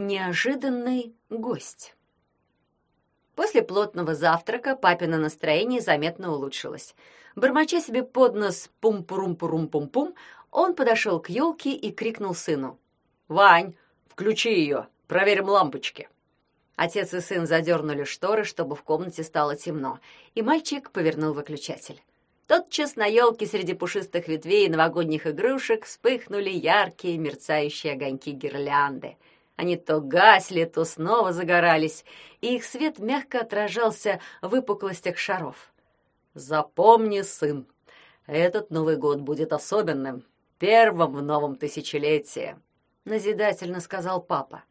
Неожиданный гость. После плотного завтрака папино настроение заметно улучшилось. Бормоча себе под нос пум-пурум-пурум-пум-пум, он подошел к елке и крикнул сыну. «Вань, включи ее, проверим лампочки». Отец и сын задернули шторы, чтобы в комнате стало темно, и мальчик повернул выключатель. Тотчас на елке среди пушистых ветвей и новогодних игрушек вспыхнули яркие мерцающие огоньки гирлянды — они то гасли, то снова загорались, и их свет мягко отражался в выпуклостях шаров. «Запомни, сын, этот Новый год будет особенным, первым в новом тысячелетии», — назидательно сказал папа.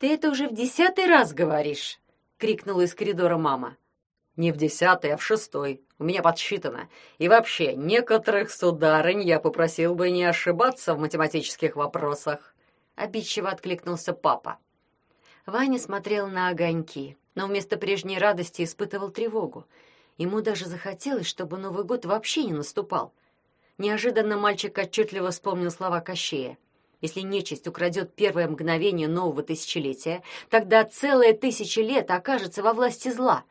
«Ты это уже в десятый раз говоришь!» — крикнула из коридора мама. «Не в десятый, а в шестой. У меня подсчитано. И вообще, некоторых сударынь я попросил бы не ошибаться в математических вопросах». — обидчиво откликнулся папа. Ваня смотрел на огоньки, но вместо прежней радости испытывал тревогу. Ему даже захотелось, чтобы Новый год вообще не наступал. Неожиданно мальчик отчетливо вспомнил слова Кощея. Если нечисть украдет первое мгновение нового тысячелетия, тогда целые тысячи лет окажется во власти зла.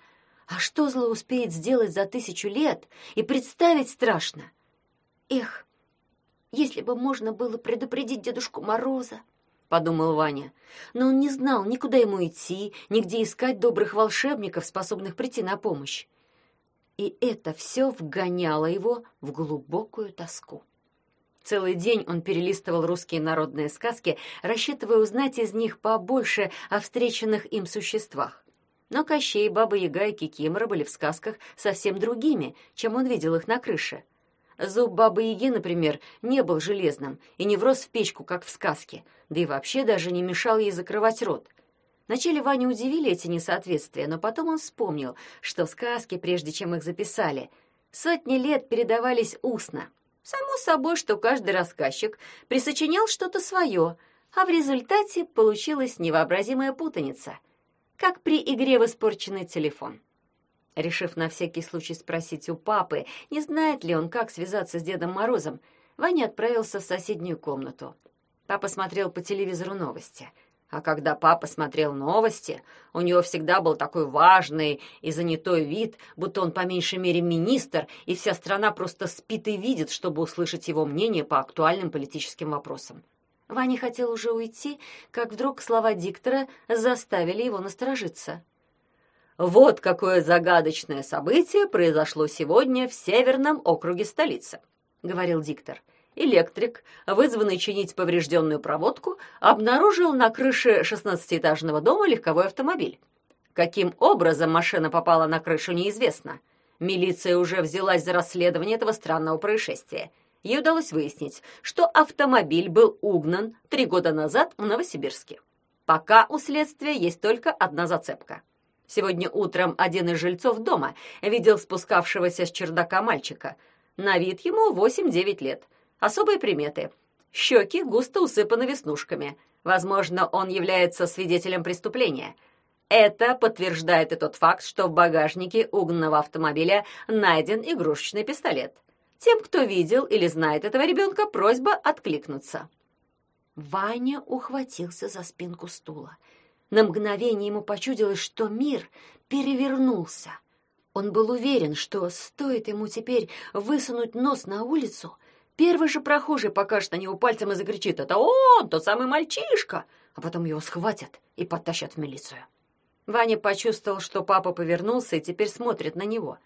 А что зло успеет сделать за тысячу лет, и представить страшно. Эх, если бы можно было предупредить Дедушку Мороза, подумал Ваня. Но он не знал, ни куда ему идти, ни где искать добрых волшебников, способных прийти на помощь. И это все вгоняло его в глубокую тоску. Целый день он перелистывал русские народные сказки, рассчитывая узнать из них побольше о встреченных им существах. Но Кощей, Баба Яга и Кикимора были в сказках совсем другими, чем он видел их на крыше. Зуб Бабы-Яги, например, не был железным и не врос в печку, как в сказке, да и вообще даже не мешал ей закрывать рот. Вначале Ваню удивили эти несоответствия, но потом он вспомнил, что сказки, прежде чем их записали, сотни лет передавались устно. Само собой, что каждый рассказчик присочинял что-то свое, а в результате получилась невообразимая путаница, как при игре в испорченный телефон. Решив на всякий случай спросить у папы, не знает ли он, как связаться с Дедом Морозом, Ваня отправился в соседнюю комнату. Папа смотрел по телевизору новости. А когда папа смотрел новости, у него всегда был такой важный и занятой вид, будто он по меньшей мере министр, и вся страна просто спит и видит, чтобы услышать его мнение по актуальным политическим вопросам. Ваня хотел уже уйти, как вдруг слова диктора заставили его насторожиться. Вот какое загадочное событие произошло сегодня в северном округе столицы, говорил диктор. Электрик, вызванный чинить поврежденную проводку, обнаружил на крыше шестнадцатиэтажного дома легковой автомобиль. Каким образом машина попала на крышу, неизвестно. Милиция уже взялась за расследование этого странного происшествия. Ей удалось выяснить, что автомобиль был угнан три года назад в Новосибирске. Пока у следствия есть только одна зацепка. Сегодня утром один из жильцов дома видел спускавшегося с чердака мальчика. На вид ему 8-9 лет. Особые приметы. Щеки густо усыпаны веснушками. Возможно, он является свидетелем преступления. Это подтверждает и тот факт, что в багажнике угнанного автомобиля найден игрушечный пистолет. Тем, кто видел или знает этого ребенка, просьба откликнуться. Ваня ухватился за спинку стула. На мгновение ему почудилось, что мир перевернулся. Он был уверен, что стоит ему теперь высунуть нос на улицу, первый же прохожий покажет на него пальцем и закричит «Это он, тот самый мальчишка!» А потом его схватят и подтащат в милицию. Ваня почувствовал, что папа повернулся и теперь смотрит на него.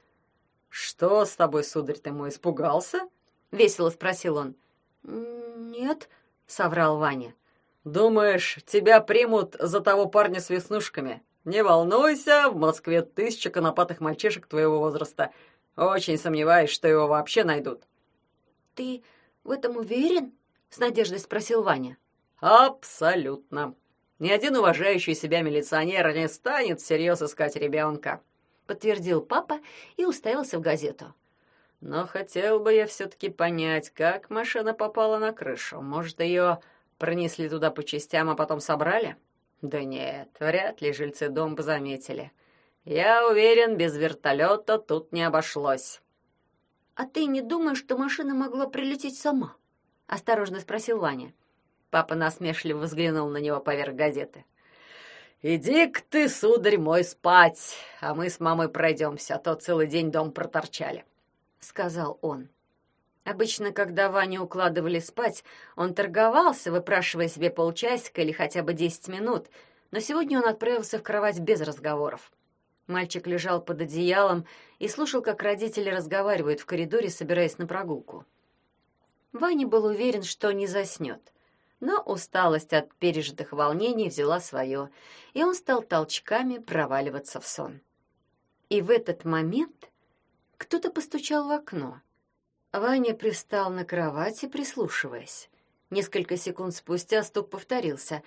«Что с тобой, сударь, ты мой, испугался?» — весело спросил он. «Нет», — соврал Ваня. Думаешь, тебя примут за того парня с веснушками? Не волнуйся, в Москве тысяча конопатых мальчишек твоего возраста. Очень сомневаюсь, что его вообще найдут. Ты в этом уверен? С надеждой спросил Ваня. Абсолютно. Ни один уважающий себя милиционер не станет всерьез искать ребенка, подтвердил папа и уставился в газету. Но хотел бы я все-таки понять, как машина попала на крышу. Может, ее Пронесли туда по частям, а потом собрали? Да нет, вряд ли жильцы дом заметили. Я уверен, без вертолета тут не обошлось. А ты не думаешь, что машина могла прилететь сама? Осторожно спросил Ваня. Папа насмешливо взглянул на него поверх газеты. «Иди-ка ты, сударь мой, спать, а мы с мамой пройдемся, а то целый день дом проторчали», — сказал он. Обычно, когда Ваню укладывали спать, он торговался, выпрашивая себе полчасика или хотя бы десять минут, но сегодня он отправился в кровать без разговоров. Мальчик лежал под одеялом и слушал, как родители разговаривают в коридоре, собираясь на прогулку. Ваня был уверен, что не заснет. Но усталость от пережитых волнений взяла свое, и он стал толчками проваливаться в сон. И в этот момент кто-то постучал в окно. Ваня пристал на кровати, прислушиваясь. Несколько секунд спустя стук повторился.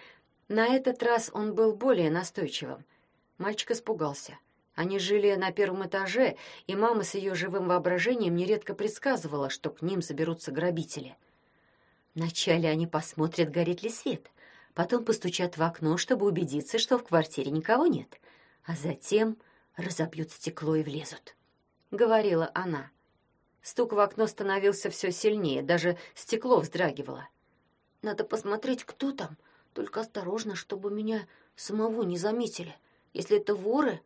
На этот раз он был более настойчивым. Мальчик испугался. Они жили на первом этаже, и мама с ее живым воображением нередко предсказывала, что к ним заберутся грабители. Вначале они посмотрят, горит ли свет, потом постучат в окно, чтобы убедиться, что в квартире никого нет, а затем разобьют стекло и влезут. Говорила она. Стук в окно становился все сильнее, даже стекло вздрагивало. «Надо посмотреть, кто там, только осторожно, чтобы меня самого не заметили. Если это воры,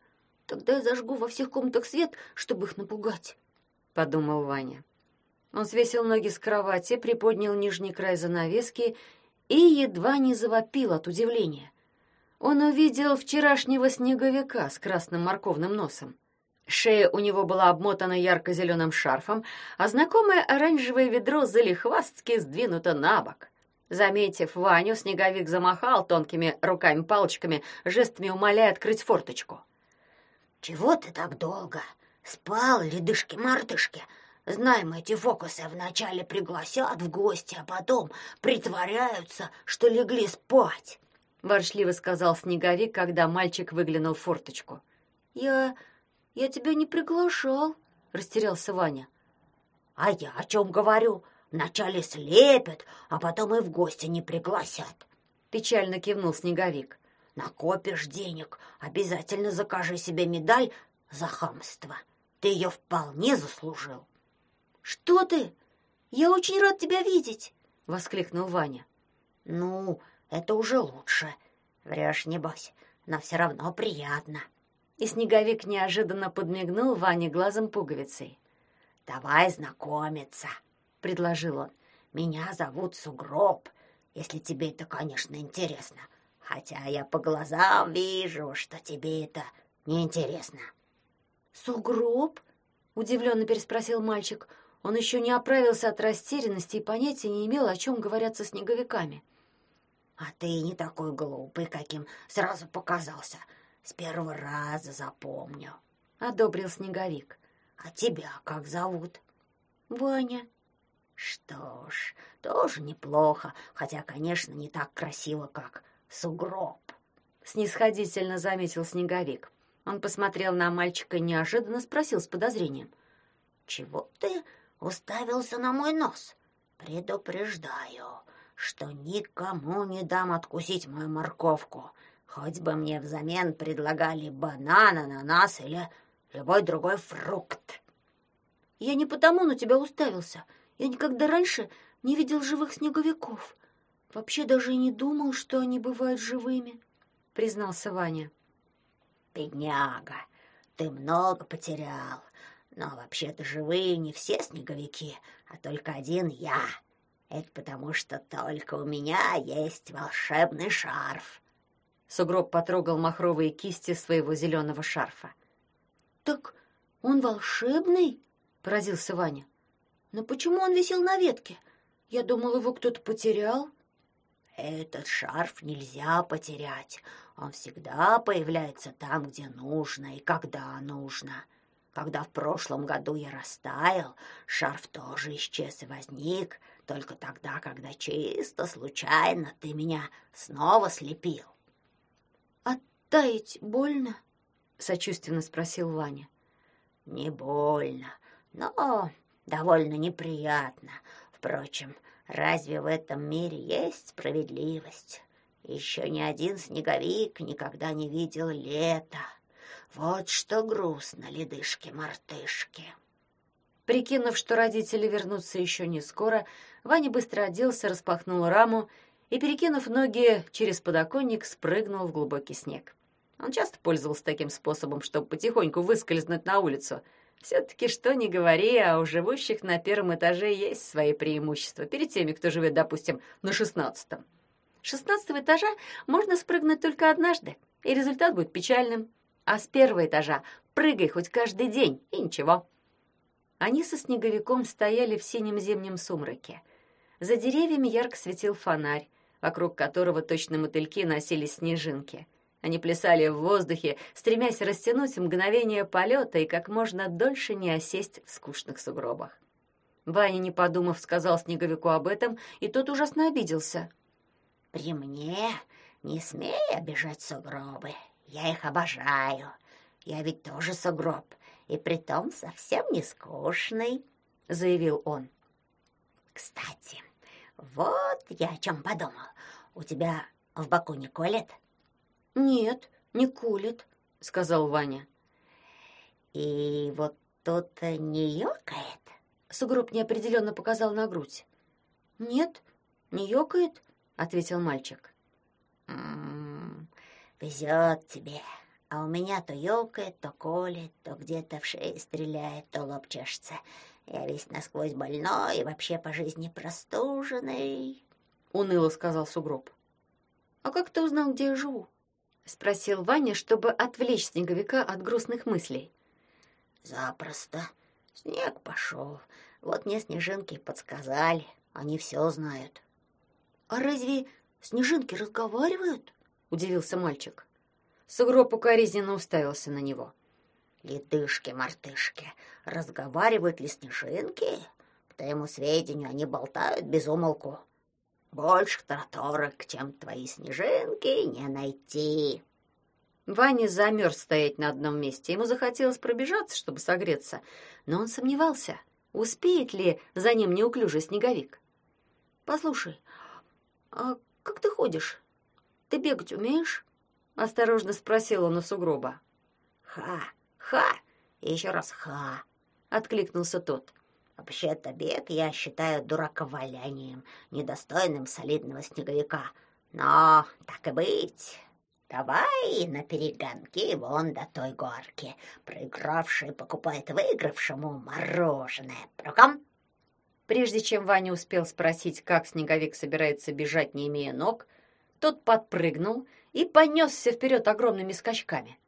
Тогда я зажгу во всех комнатах свет, чтобы их напугать», — подумал Ваня. Он свесил ноги с кровати, приподнял нижний край занавески и едва не завопил от удивления. Он увидел вчерашнего снеговика с красным морковным носом. Шея у него была обмотана ярко-зеленым шарфом, а знакомое оранжевое ведро залихвастски сдвинуто на бок. Заметив Ваню, снеговик замахал тонкими руками-палочками, жестами умоляя открыть форточку. «Чего ты так долго? Спал, ледышки-мартышки? Знаем эти фокусы, вначале пригласят в гости, а потом притворяются, что легли спать», — воршливо сказал Снеговик, когда мальчик выглянул в форточку. «Я... я тебя не приглашал», — растерялся Ваня. «А я о чем говорю? Вначале слепят, а потом и в гости не пригласят», — печально кивнул Снеговик. Накопишь денег, обязательно закажи себе медаль за хамство. Ты ее вполне заслужил. Что ты? Я очень рад тебя видеть, воскликнул Ваня. Ну, это уже лучше. Врешь, небось, но все равно приятно. И снеговик неожиданно подмигнул Ване глазом пуговицей. «Давай знакомиться», — предложил он. «Меня зовут Сугроб, если тебе это, конечно, интересно хотя я по глазам вижу, что тебе это неинтересно». «Сугроб?» — удивленно переспросил мальчик. Он еще не оправился от растерянности и понятия не имел, о чем говорят со снеговиками. «А ты не такой глупый, каким сразу показался. С первого раза запомню», — одобрил снеговик. «А тебя как зовут?» «Ваня». «Что ж, тоже неплохо, хотя, конечно, не так красиво, как сугроб», — снисходительно заметил Снеговик. Он посмотрел на мальчика и неожиданно спросил с подозрением. «Чего ты уставился на мой нос? Предупреждаю, что никому не дам откусить мою морковку, хоть бы мне взамен предлагали банан, ананас или любой другой фрукт». «Я не потому на тебя уставился. Я никогда раньше не видел живых снеговиков», Вообще даже и не думал, что они бывают живыми, признался Ваня. Бедняга, ты много потерял. Но вообще-то живые не все снеговики, а только один я. Это потому, что только у меня есть волшебный шарф. Сугроб потрогал махровые кисти своего зеленого шарфа. «Так он волшебный?» — поразился Ваня. «Но почему он висел на ветке? Я думал, его кто-то потерял». Этот шарф нельзя потерять. Он всегда появляется там, где нужно и когда нужно. Когда в прошлом году я растаял, шарф тоже исчез и возник только тогда, когда чисто случайно ты меня снова слепил. «А таять больно?» — сочувственно спросил Ваня. «Не больно, но довольно неприятно. Впрочем, Разве в этом мире есть справедливость? Еще ни один снеговик никогда не видел лета. Вот что грустно, ледышки-мартышки. Прикинув, что родители вернутся еще не скоро, Ваня быстро оделся, распахнул раму и, перекинув ноги через подоконник, спрыгнул в глубокий снег. Он часто пользовался таким способом, чтобы потихоньку выскользнуть на улицу. Все-таки что ни говори, а у живущих на первом этаже есть свои преимущества перед теми, кто живет, допустим, на шестнадцатом. С шестнадцатого этажа можно спрыгнуть только однажды, и результат будет печальным. А с первого этажа прыгай хоть каждый день, и ничего. Они со снеговиком стояли в синем зимнем сумраке. За деревьями ярко светил фонарь, вокруг которого точно мотыльки носились снежинки. Они плясали в воздухе, стремясь растянуть мгновение полета и как можно дольше не осесть в скучных сугробах. Ваня, не подумав, сказал Снеговику об этом, и тот ужасно обиделся. «При мне не смей обижать сугробы. Я их обожаю. Я ведь тоже сугроб, и притом совсем не скучный», — заявил он. «Кстати, вот я о чем подумал. У тебя в боку не колет?» «Нет, не колет», — сказал Ваня. «И вот тут не ёкает?» Сугроб неопределенно показал на грудь. «Нет, не ёкает», — ответил мальчик. «М-м, «Везет тебе. А у меня то ёкает, то колет, то где-то в шее стреляет, то лоб чешется. Я весь насквозь больной и вообще по жизни простуженный», — уныло сказал Сугроб. «А как ты узнал, где я живу?» — спросил Ваня, чтобы отвлечь снеговика от грустных мыслей. «Запросто. Снег пошел. Вот мне снежинки подсказали. Они все знают». «А разве снежинки разговаривают?» — удивился мальчик. Сугроб укоризненно уставился на него. «Ледышки-мартышки, разговаривают ли снежинки? К твоему сведению, они болтают без умолку. Больше тараторок, чем твои снежинки, не найти». Ваня замерз стоять на одном месте. Ему захотелось пробежаться, чтобы согреться, но он сомневался, успеет ли за ним неуклюжий снеговик. «Послушай, а как ты ходишь? Ты бегать умеешь?» — осторожно спросил он у сугроба. «Ха, ха, еще раз ха!» — откликнулся тот. Вообще-то бег я считаю дураковалянием, недостойным солидного снеговика. Но, так и быть, давай на перегонки вон до той горки. Проигравший покупает выигравшему мороженое. Проком? Прежде чем Ваня успел спросить, как снеговик собирается бежать, не имея ног, тот подпрыгнул и понесся вперед огромными скачками.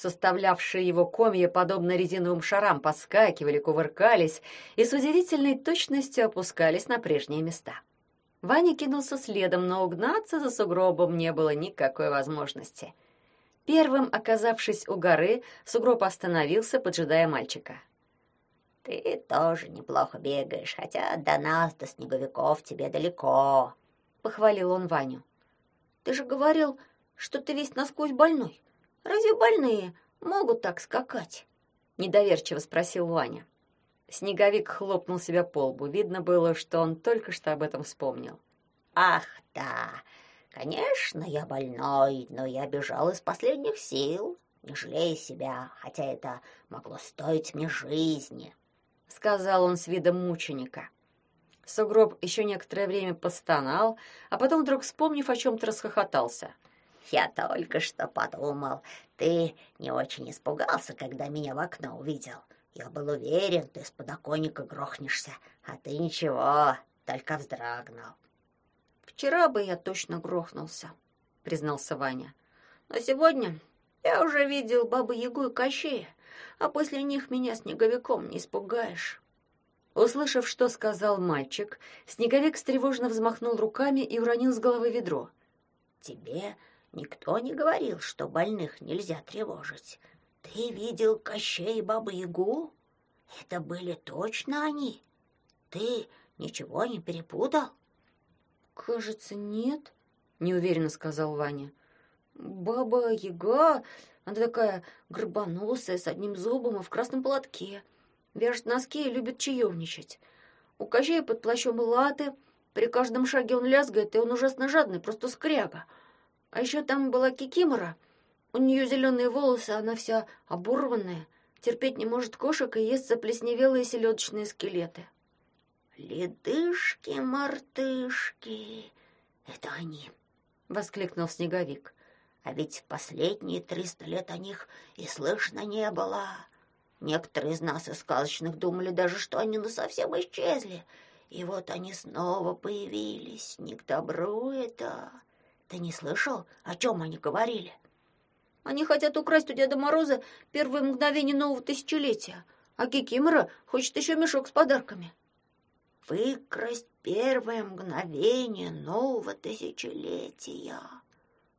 Составлявшие его комья, подобно резиновым шарам, поскакивали, кувыркались и с удивительной точностью опускались на прежние места. Ваня кинулся следом, но угнаться за сугробом не было никакой возможности. Первым, оказавшись у горы, сугроб остановился, поджидая мальчика. «Ты тоже неплохо бегаешь, хотя до нас, до снеговиков, тебе далеко», — похвалил он Ваню. «Ты же говорил, что ты весь насквозь больной. Разве больные могут так скакать?» Недоверчиво спросил Ваня. Снеговик хлопнул себя по лбу. Видно было, что он только что об этом вспомнил. «Ах, да, конечно, я больной, но я бежал из последних сил, не жалея себя, хотя это могло стоить мне жизни», — сказал он с видом мученика. Сугроб еще некоторое время постонал, а потом, вдруг вспомнив о чем-то, расхохотался — я только что подумал, ты не очень испугался, когда меня в окно увидел. Я был уверен, ты с подоконника грохнешься, а ты ничего, только вздрагнул. Вчера бы я точно грохнулся, признался Ваня. Но сегодня я уже видел Бабу-Ягу и Кощея, а после них меня снеговиком не испугаешь. Услышав, что сказал мальчик, снеговик встревоженно взмахнул руками и уронил с головы ведро. «Тебе Никто не говорил, что больных нельзя тревожить. Ты видел Кощей и Бабу-Ягу? Это были точно они? Ты ничего не перепутал? Кажется, нет, неуверенно сказал Ваня. Баба-Яга, она такая горбоносая, с одним зубом и в красном платке. Вяжет носки и любит чаевничать. У Кощея под плащом латы, при каждом шаге он лязгает, и он ужасно жадный, просто скряга. — а еще там была Кикимора. У нее зеленые волосы, она вся оборванная, терпеть не может кошек и ест заплесневелые селедочные скелеты. Ледышки-мартышки, это они!» — воскликнул Снеговик. «А ведь в последние триста лет о них и слышно не было. Некоторые из нас, из сказочных, думали даже, что они ну совсем исчезли. И вот они снова появились. Не к добру это. Ты не слышал, о чем они говорили?» «Они хотят украсть у Деда Мороза первые мгновения нового тысячелетия, а Кикимора хочет еще мешок с подарками» выкрасть первое мгновение нового тысячелетия.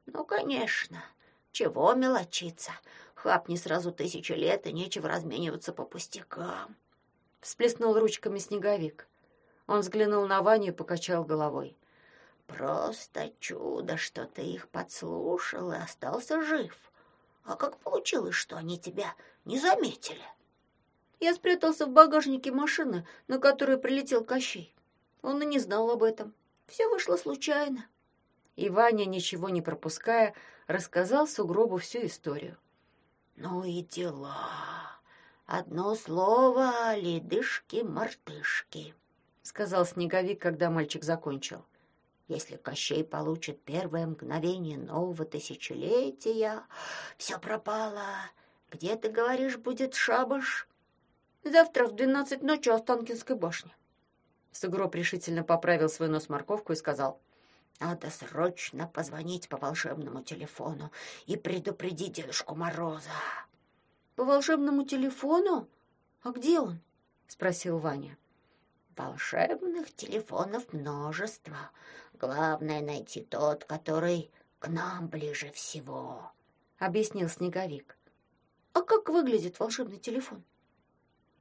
Ну, конечно, чего мелочиться? Хапни сразу тысячу лет, и нечего размениваться по пустякам. Всплеснул ручками снеговик. Он взглянул на Ваню и покачал головой. Просто чудо, что ты их подслушал и остался жив. А как получилось, что они тебя не заметили? — я спрятался в багажнике машины, на которой прилетел Кощей. Он и не знал об этом. Все вышло случайно. И Ваня, ничего не пропуская, рассказал сугробу всю историю. «Ну и дела. Одно слово — ледышки-мартышки», — сказал Снеговик, когда мальчик закончил. «Если Кощей получит первое мгновение нового тысячелетия, все пропало. Где, ты говоришь, будет шабаш?» Завтра в двенадцать ночи у Останкинской башни. Сугроб решительно поправил свой нос морковку и сказал. «Надо срочно позвонить по волшебному телефону и предупредить Дедушку Мороза». «По волшебному телефону? А где он?» — спросил Ваня. «Волшебных телефонов множество. Главное — найти тот, который к нам ближе всего», — объяснил Снеговик. «А как выглядит волшебный телефон?»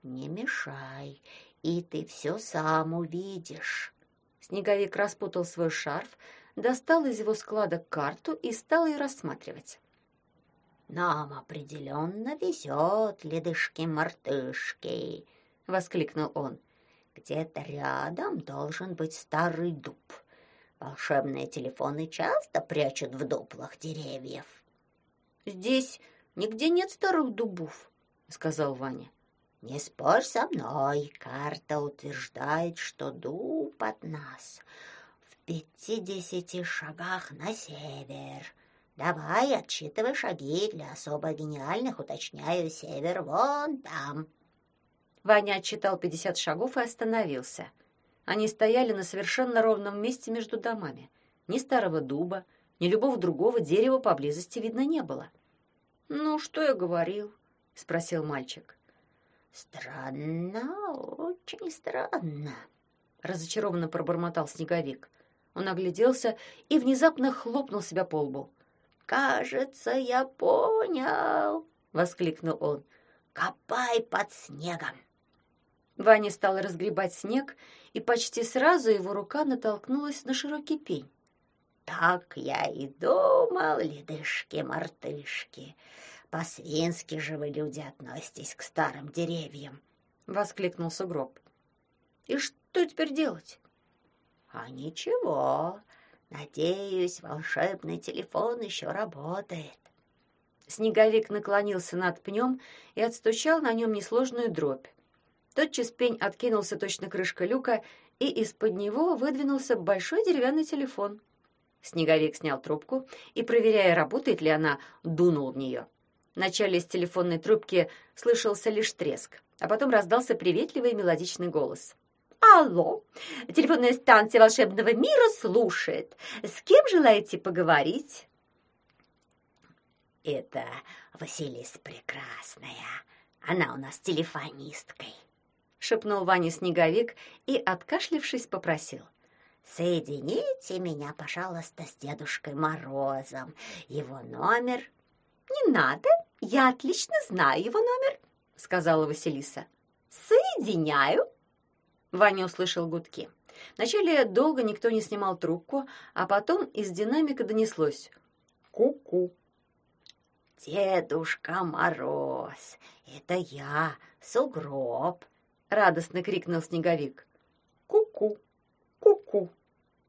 «Не мешай, и ты все сам увидишь». Снеговик распутал свой шарф, достал из его складок карту и стал ее рассматривать. «Нам определенно везет, ледышки-мартышки!» — воскликнул он. «Где-то рядом должен быть старый дуб. Волшебные телефоны часто прячут в дуплах деревьев». «Здесь нигде нет старых дубов», — сказал Ваня. Не спорь со мной, карта утверждает, что дуб от нас в пятидесяти шагах на север. Давай, отсчитывай шаги для особо гениальных, уточняю, север вон там. Ваня отчитал пятьдесят шагов и остановился. Они стояли на совершенно ровном месте между домами. Ни старого дуба, ни любого другого дерева поблизости видно не было. «Ну, что я говорил?» — спросил мальчик. «Странно, очень странно», — разочарованно пробормотал Снеговик. Он огляделся и внезапно хлопнул себя по лбу. «Кажется, я понял!» — воскликнул он. «Копай под снегом!» Ваня стал разгребать снег, и почти сразу его рука натолкнулась на широкий пень. «Так я и думал, ледышки-мартышки!» По-свински же вы, люди, относитесь к старым деревьям, — воскликнул сугроб. И что теперь делать? А ничего, надеюсь, волшебный телефон еще работает. Снеговик наклонился над пнем и отстучал на нем несложную дробь. Тотчас пень откинулся точно крышка люка, и из-под него выдвинулся большой деревянный телефон. Снеговик снял трубку и, проверяя, работает ли она, дунул в нее. Вначале из телефонной трубки слышался лишь треск, а потом раздался приветливый мелодичный голос. «Алло! Телефонная станция волшебного мира слушает. С кем желаете поговорить?» «Это Василиса Прекрасная. Она у нас телефонисткой», — шепнул Ваня Снеговик и, откашлившись, попросил. «Соедините меня, пожалуйста, с Дедушкой Морозом. Его номер «Не надо, я отлично знаю его номер», — сказала Василиса. «Соединяю». Ваня услышал гудки. Вначале долго никто не снимал трубку, а потом из динамика донеслось «Ку-ку». «Дедушка Мороз, это я, Сугроб!» — радостно крикнул Снеговик. «Ку-ку, ку-ку!»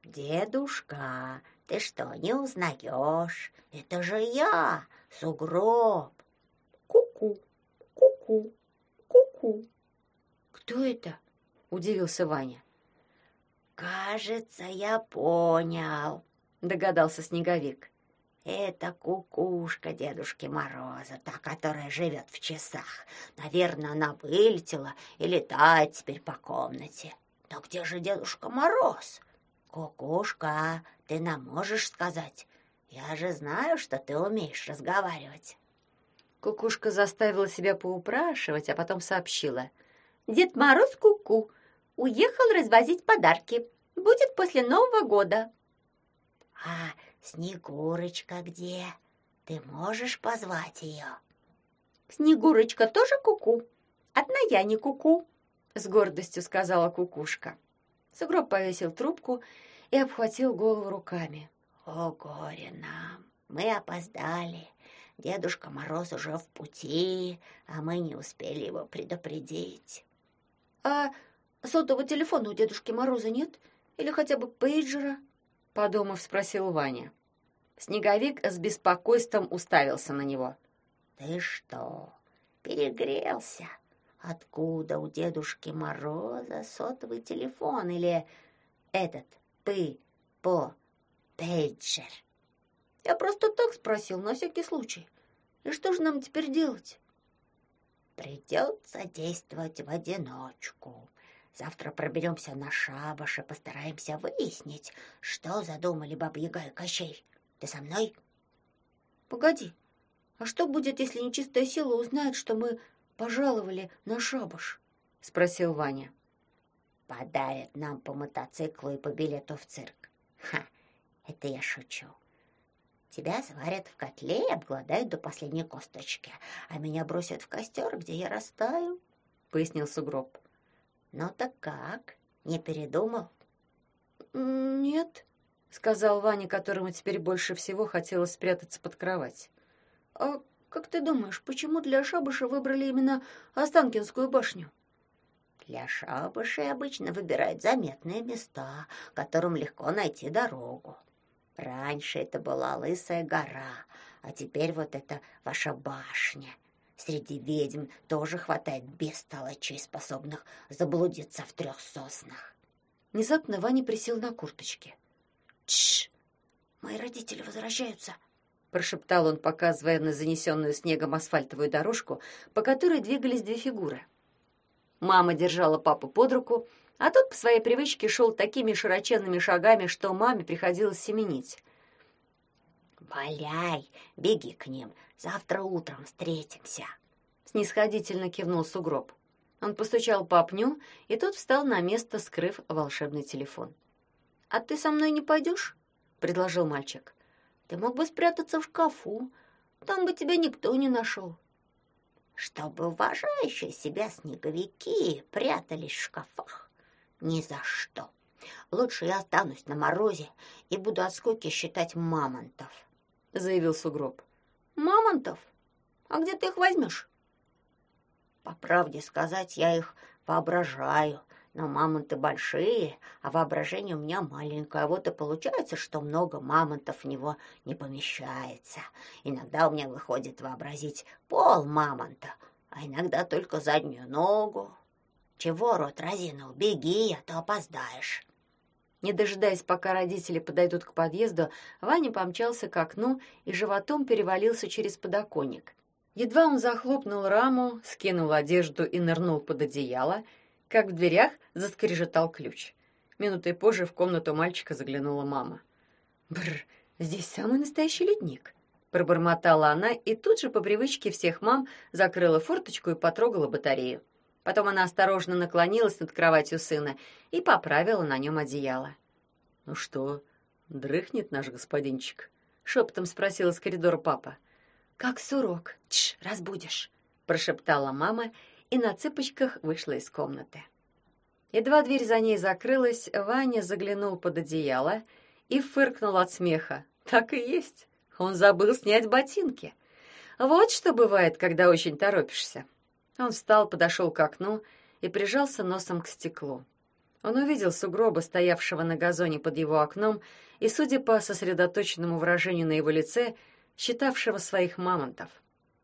«Дедушка, ты что, не узнаешь? Это же я, сугроб. Ку-ку, ку-ку, ку-ку. Кто это? Удивился Ваня. Кажется, я понял, догадался Снеговик. Это кукушка Дедушки Мороза, та, которая живет в часах. Наверное, она вылетела и летает теперь по комнате. Но где же Дедушка Мороз? Кукушка, ты нам можешь сказать? Я же знаю, что ты умеешь разговаривать. Кукушка заставила себя поупрашивать, а потом сообщила. «Дед Мороз куку -ку, уехал развозить подарки. Будет после Нового года». «А Снегурочка где? Ты можешь позвать ее?» «Снегурочка тоже куку? -ку? Одна я не куку», -ку — с гордостью сказала кукушка. Сугроб повесил трубку и обхватил голову руками. «О, горе нам! Мы опоздали. Дедушка Мороз уже в пути, а мы не успели его предупредить». «А сотового телефона у Дедушки Мороза нет? Или хотя бы пейджера?» — подумав, спросил Ваня. Снеговик с беспокойством уставился на него. «Ты что, перегрелся? Откуда у Дедушки Мороза сотовый телефон или этот пы по пейджер?» Я просто так спросил, на всякий случай. И что же нам теперь делать? Придется действовать в одиночку. Завтра проберемся на шабаш и постараемся выяснить, что задумали Баба Яга и Кощей. Ты со мной? Погоди, а что будет, если нечистая сила узнает, что мы пожаловали на шабаш? Спросил Ваня. Подарят нам по мотоциклу и по билету в цирк. Ха, это я шучу. Тебя сварят в котле и обгладают до последней косточки, а меня бросят в костер, где я растаю, — пояснил Сугроб. — Ну так как? Не передумал? — Нет, — сказал Ваня, которому теперь больше всего хотелось спрятаться под кровать. — А как ты думаешь, почему для шабаша выбрали именно Останкинскую башню? Для шабашей обычно выбирают заметные места, которым легко найти дорогу. Раньше это была Лысая гора, а теперь вот это ваша башня. Среди ведьм тоже хватает бестолочей, способных заблудиться в трех соснах. Внезапно Ваня присел на курточке. «Тш! Мои родители возвращаются!» прошептал он, показывая на занесенную снегом асфальтовую дорожку, по которой двигались две фигуры. Мама держала папу под руку, а тот по своей привычке шел такими широченными шагами, что маме приходилось семенить. «Валяй, беги к ним, завтра утром встретимся», — снисходительно кивнул сугроб. Он постучал по пню, и тот встал на место, скрыв волшебный телефон. «А ты со мной не пойдешь?» — предложил мальчик. «Ты мог бы спрятаться в шкафу, там бы тебя никто не нашел». «Чтобы уважающие себя снеговики прятались в шкафах, ни за что. Лучше я останусь на морозе и буду от скуки считать мамонтов, заявил сугроб. Мамонтов? А где ты их возьмешь? По правде сказать, я их воображаю, но мамонты большие, а воображение у меня маленькое. Вот и получается, что много мамонтов в него не помещается. Иногда у меня выходит вообразить пол мамонта, а иногда только заднюю ногу, «Чего рот разинул? Беги, а то опоздаешь!» Не дожидаясь, пока родители подойдут к подъезду, Ваня помчался к окну и животом перевалился через подоконник. Едва он захлопнул раму, скинул одежду и нырнул под одеяло, как в дверях заскрежетал ключ. Минутой позже в комнату мальчика заглянула мама. «Бррр, здесь самый настоящий ледник!» Пробормотала она и тут же по привычке всех мам закрыла форточку и потрогала батарею. Потом она осторожно наклонилась над кроватью сына и поправила на нем одеяло. «Ну что, дрыхнет наш господинчик?» — шепотом спросил из коридора папа. «Как сурок, тш, разбудишь», — прошептала мама и на цыпочках вышла из комнаты. Едва дверь за ней закрылась, Ваня заглянул под одеяло и фыркнул от смеха. Так и есть, он забыл снять ботинки. Вот что бывает, когда очень торопишься. Он встал, подошел к окну и прижался носом к стеклу. Он увидел сугроба, стоявшего на газоне под его окном, и, судя по сосредоточенному выражению на его лице, считавшего своих мамонтов.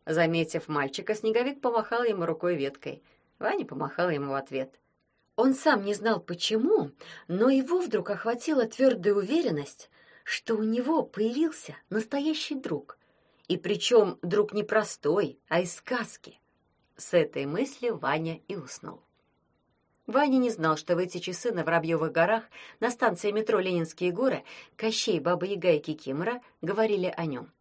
Заметив мальчика, снеговик помахал ему рукой веткой. Ваня помахал ему в ответ. Он сам не знал почему, но его вдруг охватила твердая уверенность, что у него появился настоящий друг. И причем друг не простой, а из сказки. С этой мыслью Ваня и уснул. Ваня не знал, что в эти часы на Воробьевых горах на станции метро Ленинские горы Кощей, Баба Яга и Кикимора говорили о нем.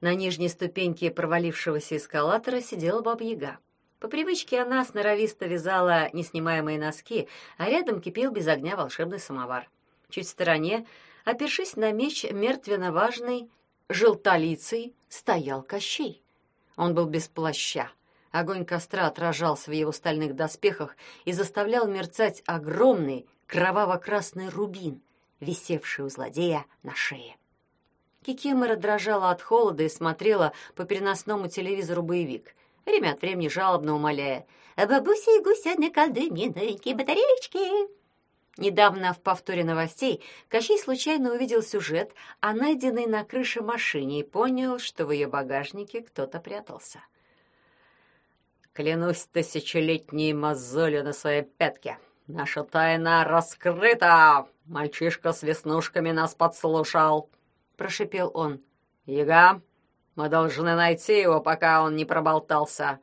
На нижней ступеньке провалившегося эскалатора сидела Баба Яга. По привычке она сноровисто вязала неснимаемые носки, а рядом кипел без огня волшебный самовар. Чуть в стороне, опершись на меч мертвенно-важный, желтолицей, стоял Кощей. Он был без плаща. Огонь костра отражался в его стальных доспехах и заставлял мерцать огромный кроваво-красный рубин, висевший у злодея на шее. Кикимора дрожала от холода и смотрела по переносному телевизору боевик, время от времени жалобно умоляя «Бабуся и гуся наколдуй мне новенькие батареечки!» Недавно в повторе новостей Кощей случайно увидел сюжет о найденной на крыше машине и понял, что в ее багажнике кто-то прятался. «Клянусь тысячелетней мозолью на своей пятке! Наша тайна раскрыта! Мальчишка с веснушками нас подслушал!» — прошипел он. «Яга, мы должны найти его, пока он не проболтался.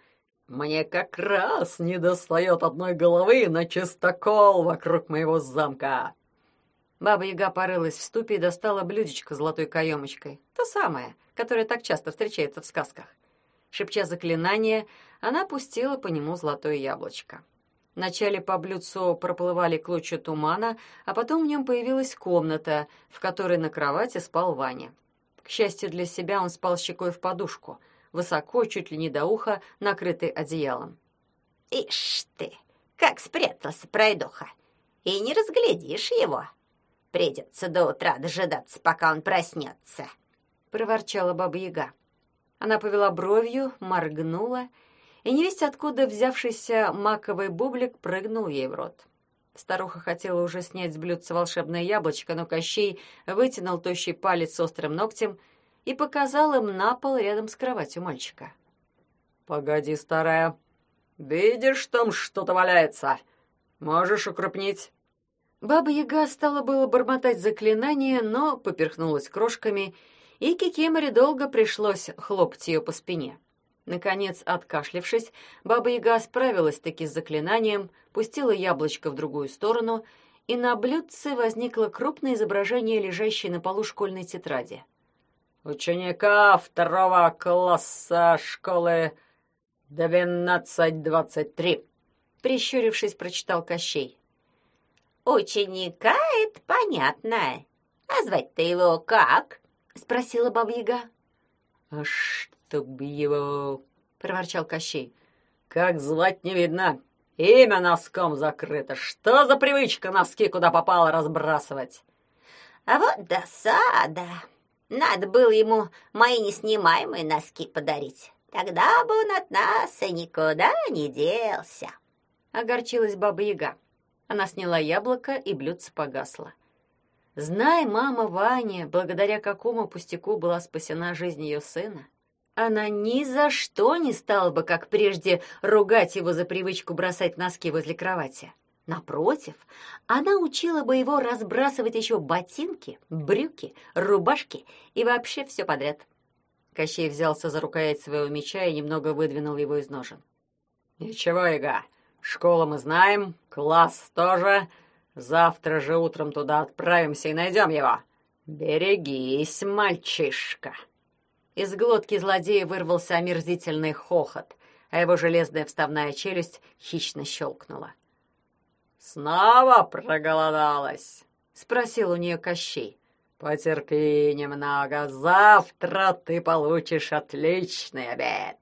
Мне как раз не достает одной головы на чистокол вокруг моего замка. Баба-яга порылась в ступе и достала блюдечко с золотой каемочкой. То самое, которое так часто встречается в сказках. Шепча заклинание, она пустила по нему золотое яблочко. Вначале по блюдцу проплывали клочья тумана, а потом в нем появилась комната, в которой на кровати спал Ваня. К счастью для себя, он спал щекой в подушку — высоко, чуть ли не до уха, накрытый одеялом. «Ишь ты, как спрятался пройдоха! И не разглядишь его! Придется до утра дожидаться, пока он проснется!» — проворчала Баба-Яга. Она повела бровью, моргнула, и невесть откуда взявшийся маковый бублик прыгнул ей в рот. Старуха хотела уже снять с блюдца волшебное яблочко, но Кощей вытянул тощий палец с острым ногтем — и показал им на пол рядом с кроватью мальчика. «Погоди, старая. Видишь, там что-то валяется. Можешь укрупнить?» Баба-яга стала было бормотать заклинание, но поперхнулась крошками, и Кикиморе долго пришлось хлопать ее по спине. Наконец, откашлившись, Баба-яга справилась-таки с заклинанием, пустила яблочко в другую сторону, и на блюдце возникло крупное изображение лежащей на полу школьной тетради ученика второго класса школы двенадцать двадцать три», — прищурившись, прочитал Кощей. «Ученика — это понятно. А звать-то его как?» — спросила Баба-Яга. «А чтоб его...» — проворчал Кощей. «Как звать не видно. Имя носком закрыто. Что за привычка носки куда попало разбрасывать?» «А вот досада!» Надо было ему мои неснимаемые носки подарить. Тогда бы он от нас и никуда не делся. Огорчилась Баба-Яга. Она сняла яблоко, и блюдце погасло. Зная мама Ваня, благодаря какому пустяку была спасена жизнь ее сына, она ни за что не стала бы, как прежде, ругать его за привычку бросать носки возле кровати. Напротив, она учила бы его разбрасывать еще ботинки, брюки, рубашки и вообще все подряд. Кощей взялся за рукоять своего меча и немного выдвинул его из ножен. «Ничего, Ига, школу мы знаем, класс тоже. Завтра же утром туда отправимся и найдем его. Берегись, мальчишка!» Из глотки злодея вырвался омерзительный хохот, а его железная вставная челюсть хищно щелкнула. «Снова проголодалась?» — спросил у нее Кощей. «Потерпи немного, завтра ты получишь отличный обед».